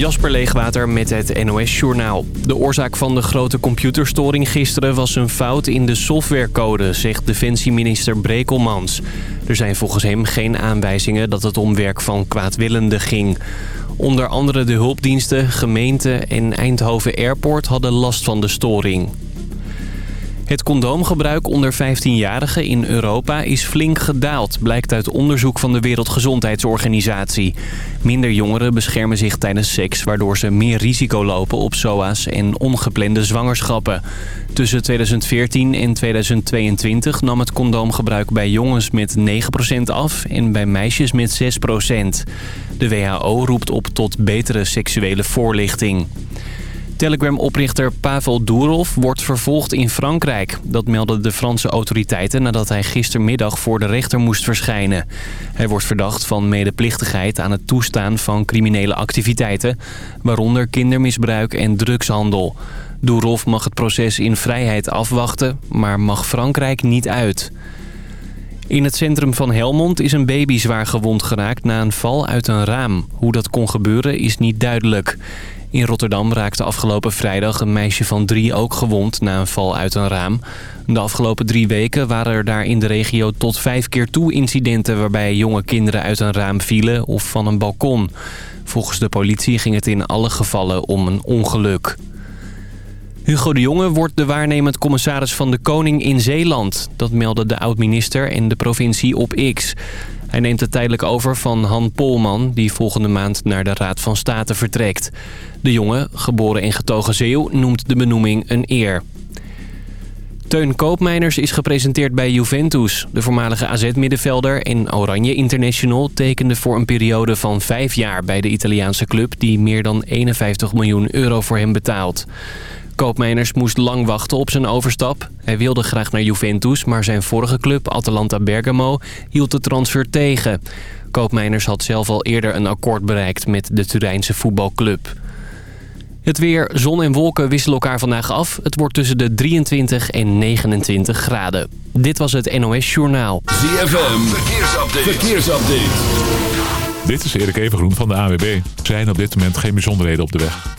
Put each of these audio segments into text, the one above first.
Jasper Leegwater met het NOS Journaal. De oorzaak van de grote computerstoring gisteren was een fout in de softwarecode, zegt defensieminister Brekelmans. Er zijn volgens hem geen aanwijzingen dat het om werk van kwaadwillenden ging. Onder andere de hulpdiensten, gemeenten en Eindhoven Airport hadden last van de storing. Het condoomgebruik onder 15-jarigen in Europa is flink gedaald... blijkt uit onderzoek van de Wereldgezondheidsorganisatie. Minder jongeren beschermen zich tijdens seks... waardoor ze meer risico lopen op SOA's en ongeplande zwangerschappen. Tussen 2014 en 2022 nam het condoomgebruik bij jongens met 9% af... en bij meisjes met 6%. De WHO roept op tot betere seksuele voorlichting. Telegram-oprichter Pavel Durov wordt vervolgd in Frankrijk. Dat melden de Franse autoriteiten nadat hij gistermiddag voor de rechter moest verschijnen. Hij wordt verdacht van medeplichtigheid aan het toestaan van criminele activiteiten... waaronder kindermisbruik en drugshandel. Durov mag het proces in vrijheid afwachten, maar mag Frankrijk niet uit. In het centrum van Helmond is een baby zwaar gewond geraakt na een val uit een raam. Hoe dat kon gebeuren is niet duidelijk. In Rotterdam raakte afgelopen vrijdag een meisje van drie ook gewond na een val uit een raam. De afgelopen drie weken waren er daar in de regio tot vijf keer toe incidenten... waarbij jonge kinderen uit een raam vielen of van een balkon. Volgens de politie ging het in alle gevallen om een ongeluk. Hugo de Jonge wordt de waarnemend commissaris van de Koning in Zeeland. Dat meldde de oud-minister en de provincie op X. Hij neemt het tijdelijk over van Han Polman... die volgende maand naar de Raad van State vertrekt. De jongen, geboren in getogen Zeeuw, noemt de benoeming een eer. Teun Koopmeiners is gepresenteerd bij Juventus. De voormalige AZ-middenvelder en Oranje International tekende voor een periode van vijf jaar bij de Italiaanse club... die meer dan 51 miljoen euro voor hem betaalt. Koopmeiners moest lang wachten op zijn overstap. Hij wilde graag naar Juventus, maar zijn vorige club, Atalanta Bergamo, hield de transfer tegen. Koopmeiners had zelf al eerder een akkoord bereikt met de Turijnse voetbalclub. Het weer, zon en wolken wisselen elkaar vandaag af. Het wordt tussen de 23 en 29 graden. Dit was het NOS Journaal. ZFM, verkeersupdate. verkeersupdate. Dit is Erik Evengroen van de AWB. Er zijn op dit moment geen bijzonderheden op de weg.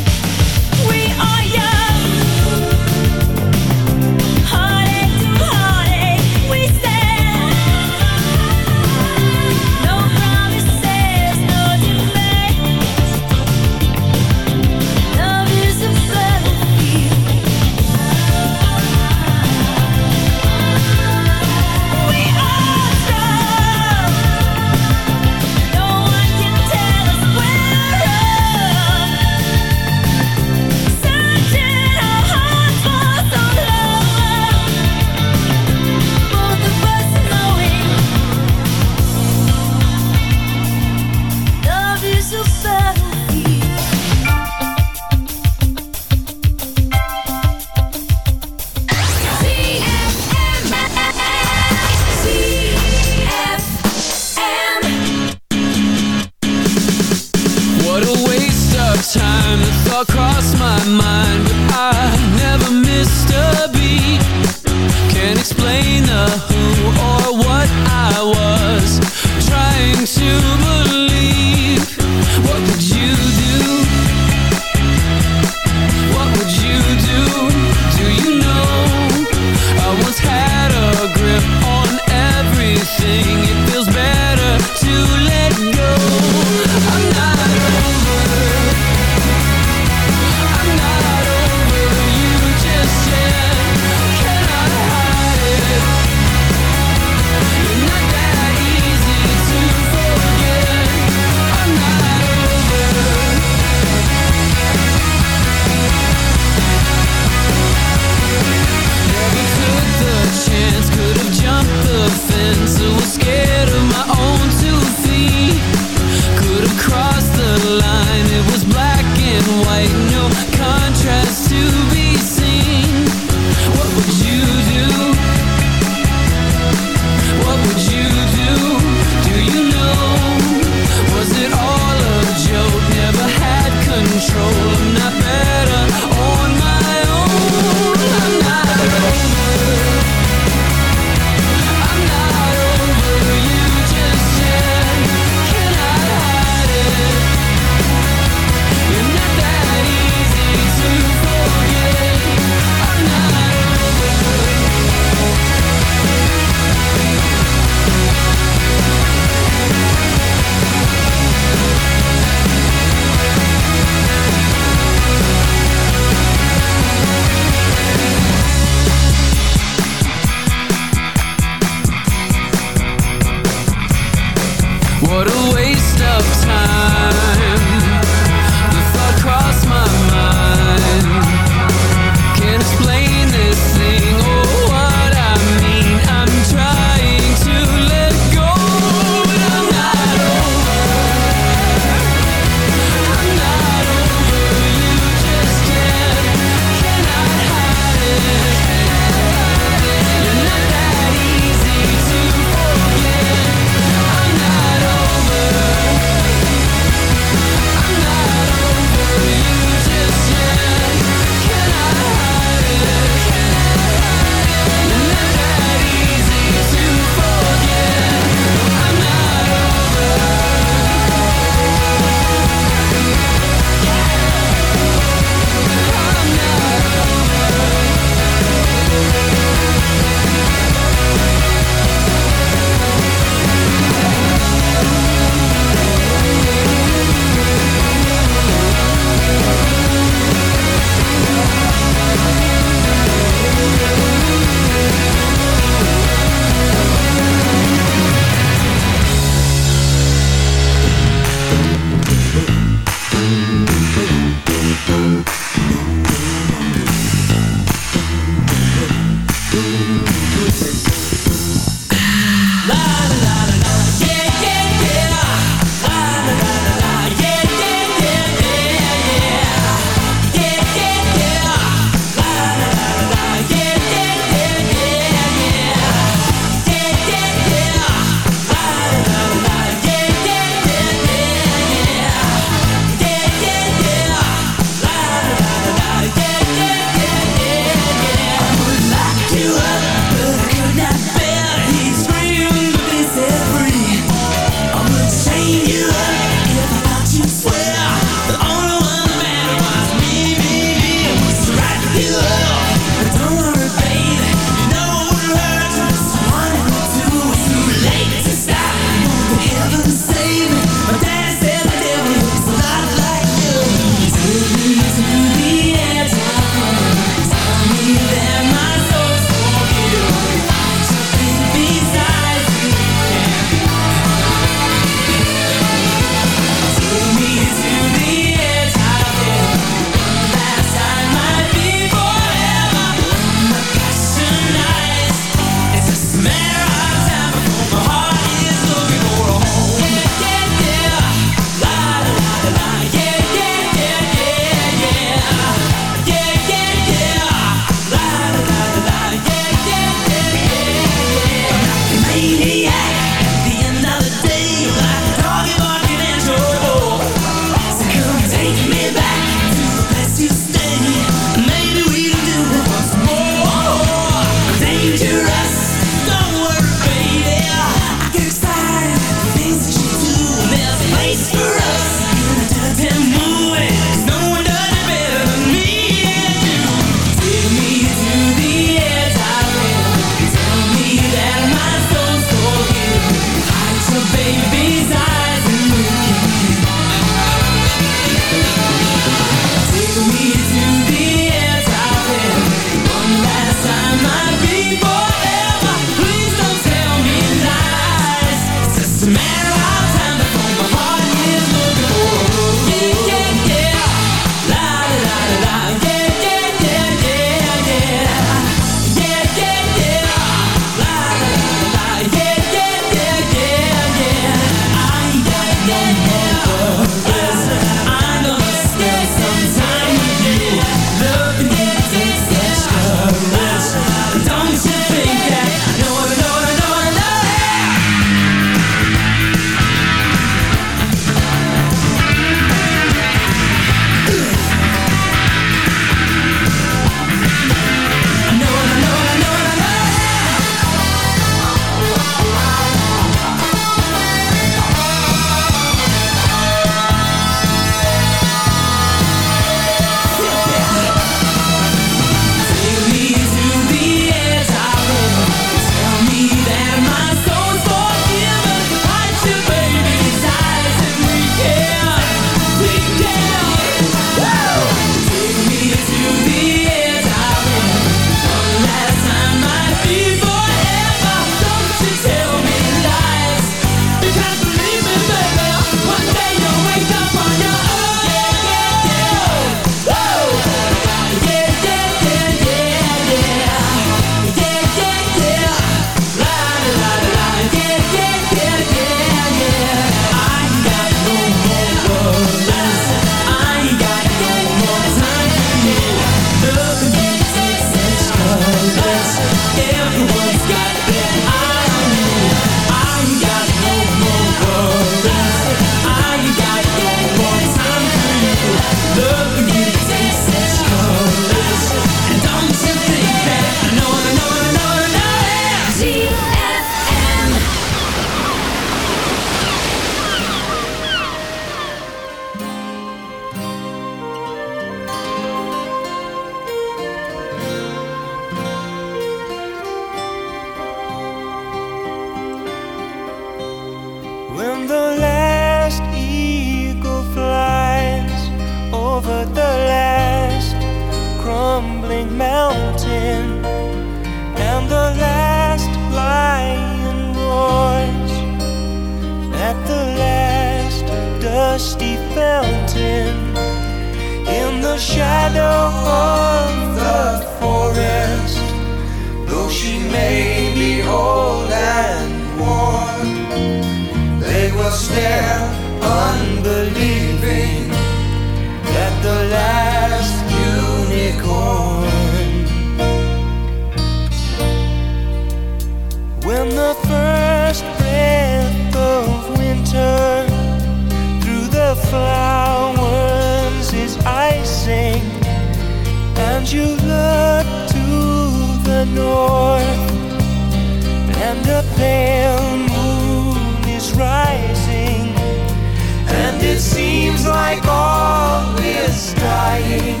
pain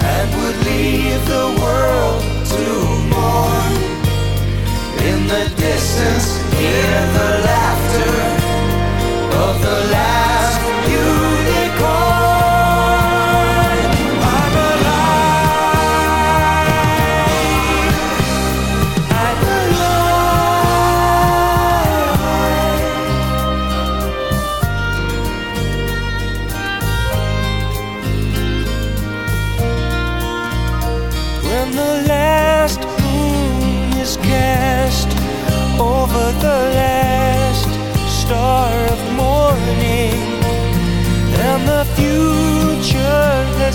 and would leave the world to mourn. In the distance, hear the laughter of the last.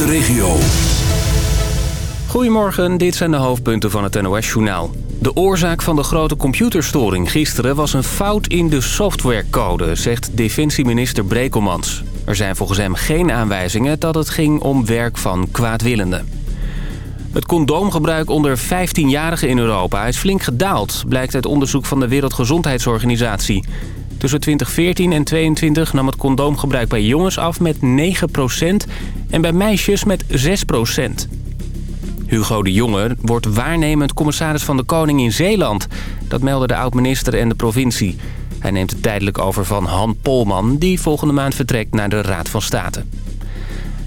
De regio. Goedemorgen, dit zijn de hoofdpunten van het NOS-journaal. De oorzaak van de grote computerstoring gisteren was een fout in de softwarecode, zegt defensieminister Brekelmans. Er zijn volgens hem geen aanwijzingen dat het ging om werk van kwaadwillenden. Het condoomgebruik onder 15-jarigen in Europa is flink gedaald... blijkt uit onderzoek van de Wereldgezondheidsorganisatie. Tussen 2014 en 2022 nam het condoomgebruik bij jongens af met 9% en bij meisjes met 6% Hugo de Jonge wordt waarnemend commissaris van de Koning in Zeeland. Dat melden de oud-minister en de provincie. Hij neemt het tijdelijk over van Han Polman... die volgende maand vertrekt naar de Raad van State.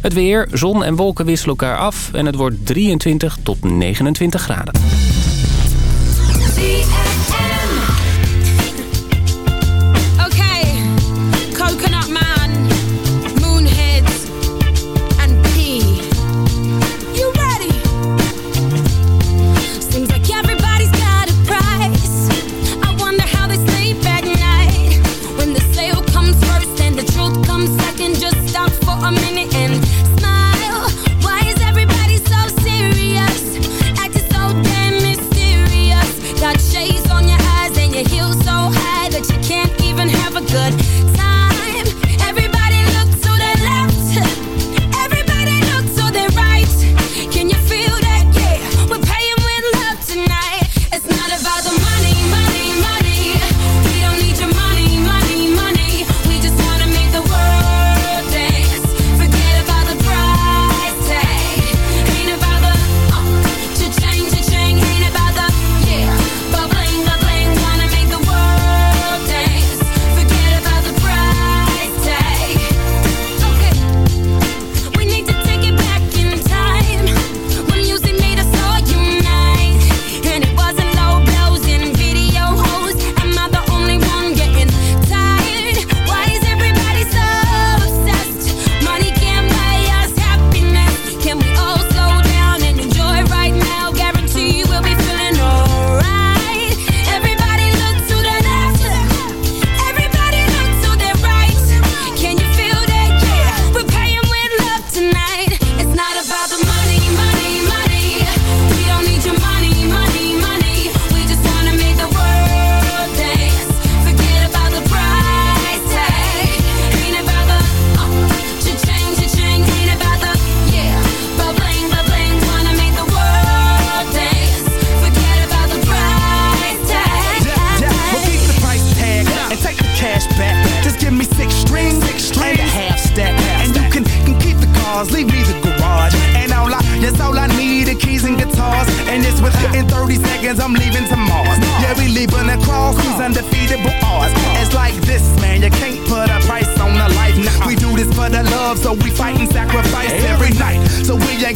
Het weer, zon en wolken wisselen elkaar af... en het wordt 23 tot 29 graden.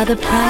another price.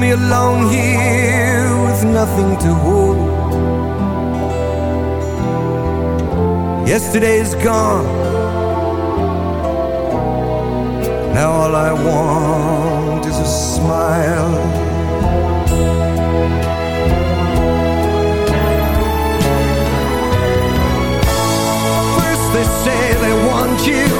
Me alone here with nothing to hold. Yesterday's gone. Now all I want is a smile. First they say they want you.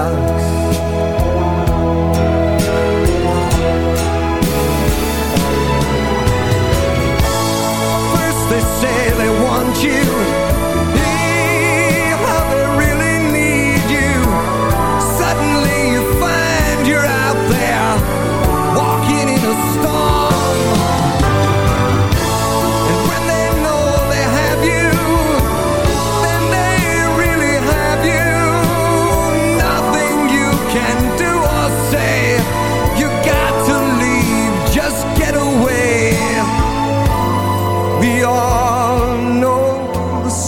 You.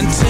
until